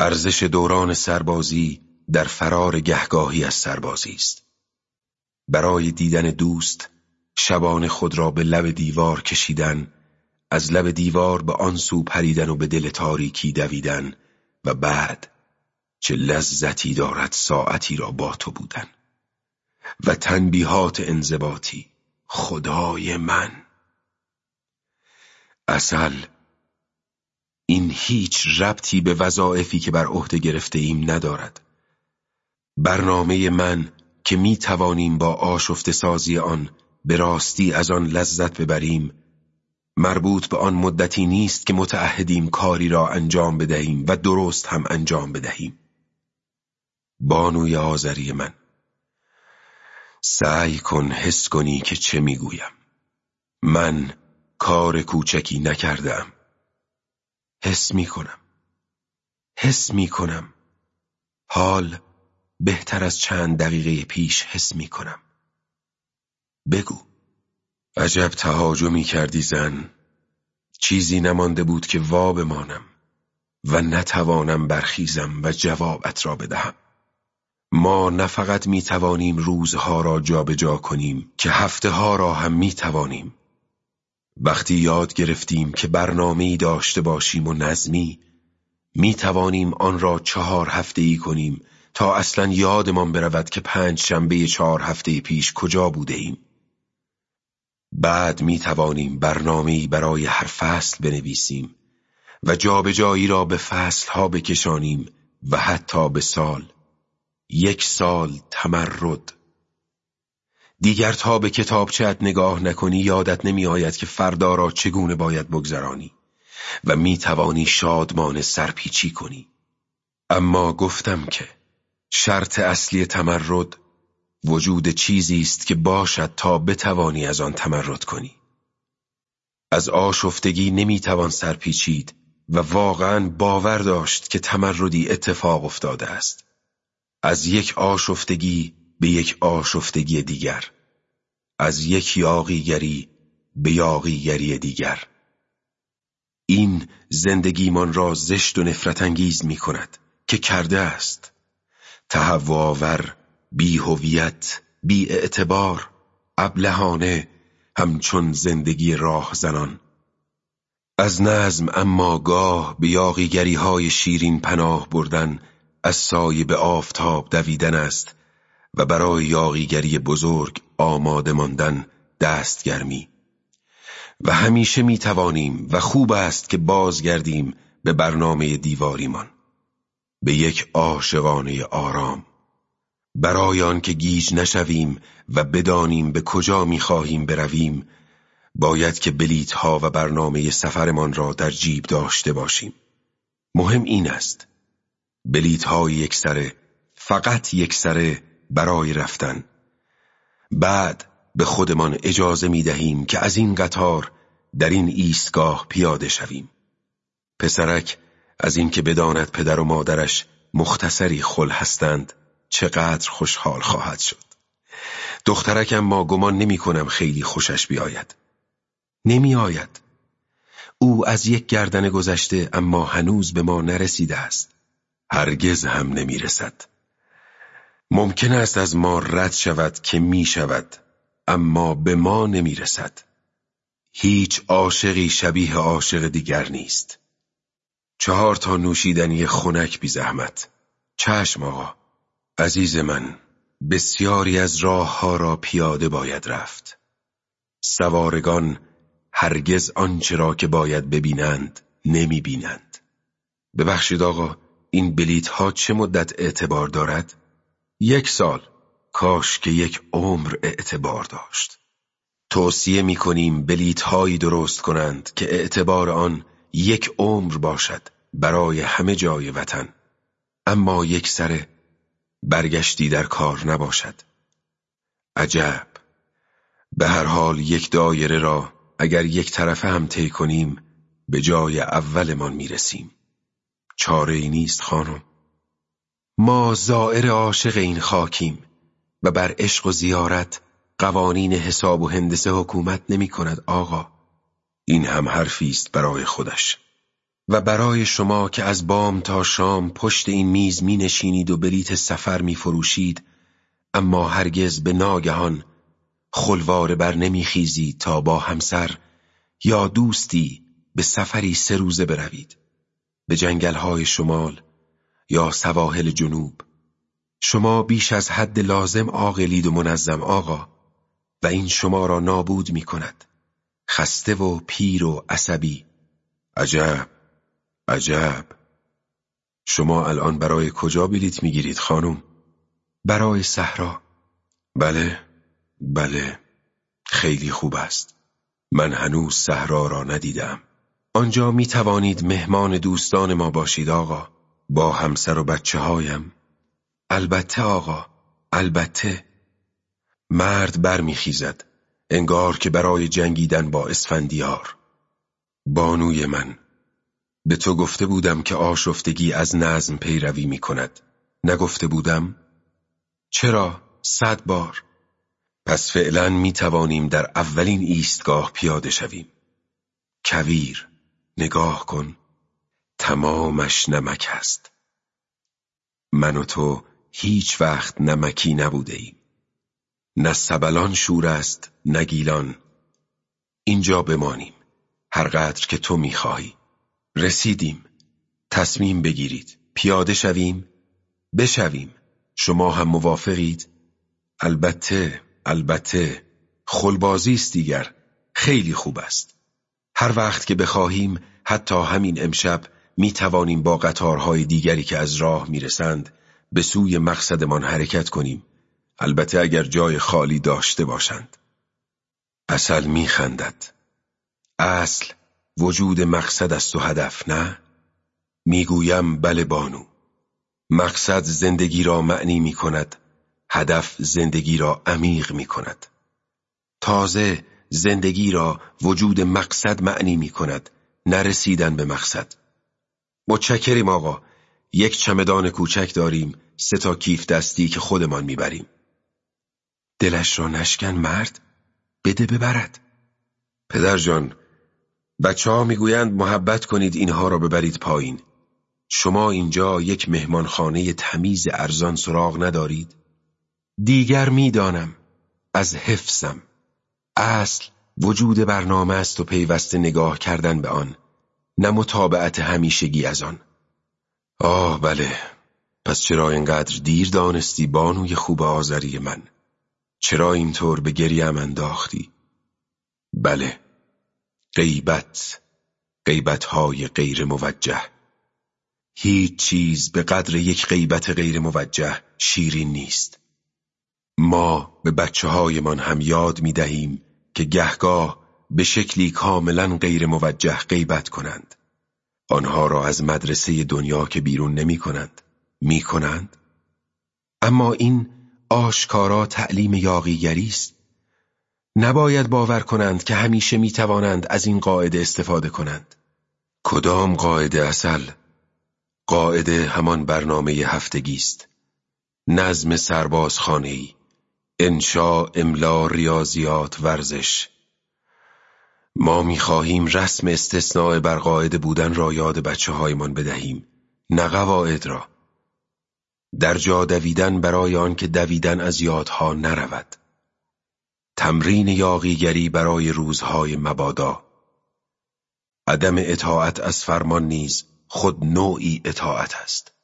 ارزش دوران سربازی در فرار گهگاهی از سربازی است. برای دیدن دوست شبان خود را به لب دیوار کشیدن از لب دیوار به آن سو پریدن و به دل تاریکی دویدن و بعد چه لذتی دارد ساعتی را با تو بودن. و تنبیهات انضباطی خدای من. اصل این هیچ ربطی به وظایفی که بر عهده گرفته ایم ندارد. برنامه من که می توانیم با آشفت سازی آن به راستی از آن لذت ببریم مربوط به آن مدتی نیست که متعهدیم کاری را انجام بدهیم و درست هم انجام بدهیم. بانوی آذری من سعی کن حس کنی که چه می‌گویم. من کار کوچکی نکردم حس می کنم حس می کنم حال بهتر از چند دقیقه پیش حس می کنم بگو. عجب تهاجمی کردی زن. چیزی نمانده بود که وا بمانم و نتوانم برخیزم و جوابت را بدهم. ما نه فقط می توانیم روزها را جابجا جا کنیم که هفته ها را هم می توانیم وقتی یاد گرفتیم که برنامه داشته باشیم و نظمی می توانیم آن را چهار هفته ای کنیم تا اصلا یادمان برود که پنج شنبه چهار هفته پیش کجا بوده ایم. بعد می توانیم برنامه برای هر فصل بنویسیم و جابجایی را به فصل ها بکشانیم و حتی به سال یک سال تمرد دیگر تا به کتابچت نگاه نکنی یادت نمی آید که فردا را چگونه باید بگذرانی و می توانی شادمان سرپیچی کنی. اما گفتم که شرط اصلی تمرد وجود چیزی است که باشد تا بتوانی از آن تمرد کنی. از آشفتگی نمی‌توان سرپیچید و واقعا باور داشت که تمردی اتفاق افتاده است. از یک آشفتگی به یک آشفتگی دیگر از یک یاقیگری به یاقیگری دیگر. این زندگیمان را زشت و نفرت انگیز می کند که کرده است. تهوآور بی هویت بی اعتبار ابلهانه همچون زندگی راه زنان از نظم اما گاه به یاقیگری های شیرین پناه بردن از سایه به آفتاب دویدن است. و برای یاقیگری بزرگ آماده ماندن دستگرمی. و همیشه می توانیم و خوب است که بازگردیم به برنامه دیواریمان. به یک عاشقانه آرام. برای آنکه گیج نشویم و بدانیم به کجا می‌خواهیم برویم باید که بلیت ها و برنامه سفرمان را در جیب داشته باشیم. مهم این است. بلیت های یک سره فقط یک سره برای رفتن. بعد به خودمان اجازه می دهیم که از این قطار در این ایستگاه پیاده شویم. پسرک از اینکه بداند پدر و مادرش مختصری خل هستند چقدر خوشحال خواهد شد. دخترکم ما گمان نمی کنم خیلی خوشش بیاید. نمی آید. او از یک گردن گذشته اما هنوز به ما نرسیده است. هرگز هم نمی رسد. ممکن است از ما رد شود که می شود اما به ما نمی رسد. هیچ عاشقی شبیه عاشق دیگر نیست. چهار تا نوشیدنی خنک بی زحمت. چشم آقا عزیز من بسیاری از راه ها را پیاده باید رفت. سوارگان هرگز آنچه را که باید ببینند نمی بینند. ببخشید آقا این بلیت ها چه مدت اعتبار دارد؟ یک سال کاش که یک عمر اعتبار داشت. توصیه می کنیم هایی درست کنند که اعتبار آن یک عمر باشد برای همه جای وطن. اما یک سره برگشتی در کار نباشد. عجب! به هر حال یک دایره را اگر یک طرفه هم طی کنیم به جای اولمان می‌رسیم. چاره ای نیست خانم. ما زائر عاشق این خاکیم و بر عشق و زیارت قوانین حساب و هندسه حکومت نمی کند آقا. این هم حرفی است برای خودش. و برای شما که از بام تا شام پشت این میز می نشینید و بلیت سفر می فروشید اما هرگز به ناگهان خلوار بر نمیخیزید تا با همسر یا دوستی به سفری سه روزه بروید. به جنگلهای شمال یا سواحل جنوب. شما بیش از حد لازم عاقلید و منظم آقا و این شما را نابود می کند. خسته و پیر و عصبی. عجب عجب. شما الان برای کجا بلیت می‌گیرید خانم؟ برای صحرا. بله بله. خیلی خوب است. من هنوز صحرا را ندیدم. آنجا می توانید مهمان دوستان ما باشید آقا. با همسر و بچه هایم البته آقا البته. مرد برمیخیزد انگار که برای جنگیدن با اسفندیار. بانوی من به تو گفته بودم که آشفتگی از نظم پیروی می کند نگفته بودم؟ چرا؟ صد بار. پس فعلا می توانیم در اولین ایستگاه پیاده شویم. کویر نگاه کن. تمامش نمک است من و تو هیچ وقت نمکی نبوده ایم نه سبلان شور است نه گیلان. اینجا بمانیم هرقدر که تو می‌خواهی. رسیدیم. تصمیم بگیرید. پیاده شویم. بشویم. شما هم موافقید؟ البته البته. خلبازی است دیگر. خیلی خوب است. هر وقت که بخواهیم حتی همین امشب می توانیم با قطارهای دیگری که از راه می‌رسند به سوی مقصدمان حرکت کنیم. البته اگر جای خالی داشته باشند. اصل میخندد. اصل وجود مقصد است و هدف نه؟ می‌گویم بله بانو. مقصد زندگی را معنی می کند هدف زندگی را عمیق می کند تازه زندگی را وجود مقصد معنی می کند نرسیدن به مقصد. متشکریم آقا. یک چمدان کوچک داریم سه تا کیف دستی که خودمان می‌بریم. دلش را نشکن مرد بده ببرد. پدر جان بچه ها می‌گویند محبت کنید اینها را ببرید پایین. شما اینجا یک مهمانخانه تمیز ارزان سراغ ندارید؟ دیگر می‌دانم. از حفظم. اصل وجود برنامه است و پیوسته نگاه کردن به آن. نه مطابعت همیشگی از آن. آه بله پس چرا اینقدر دیر دانستی بانوی خوب آذری من؟ چرا اینطور به گریم انداختی؟ بله غیبت غیبتهای غیر موجه. هیچ چیز به قدر یک غیبت غیر موجه شیرین نیست. ما به بچه هایمان هم یاد می دهیم که گهگاه به شکلی کاملا غیر موجه غیبت کنند. آنها را از مدرسه دنیا که بیرون نمی کنند می کنند. اما این آشکارا تعلیم یاقیگری است. نباید باور کنند که همیشه می توانند از این قاعده استفاده کنند. کدام قاعده اصل؟ قاعده همان برنامه هفتگی است. نظم سربازخانه ای انشا املا ریاضیات ورزش. ما می‌خواهیم رسم استثناء بر قاعده بودن را یاد بچه هایمان بدهیم نه قواعد را. در جا دویدن برای آن که دویدن از یادها نرود. تمرین یاقیگری برای روزهای مبادا. عدم اطاعت از فرمان نیز خود نوعی اطاعت است.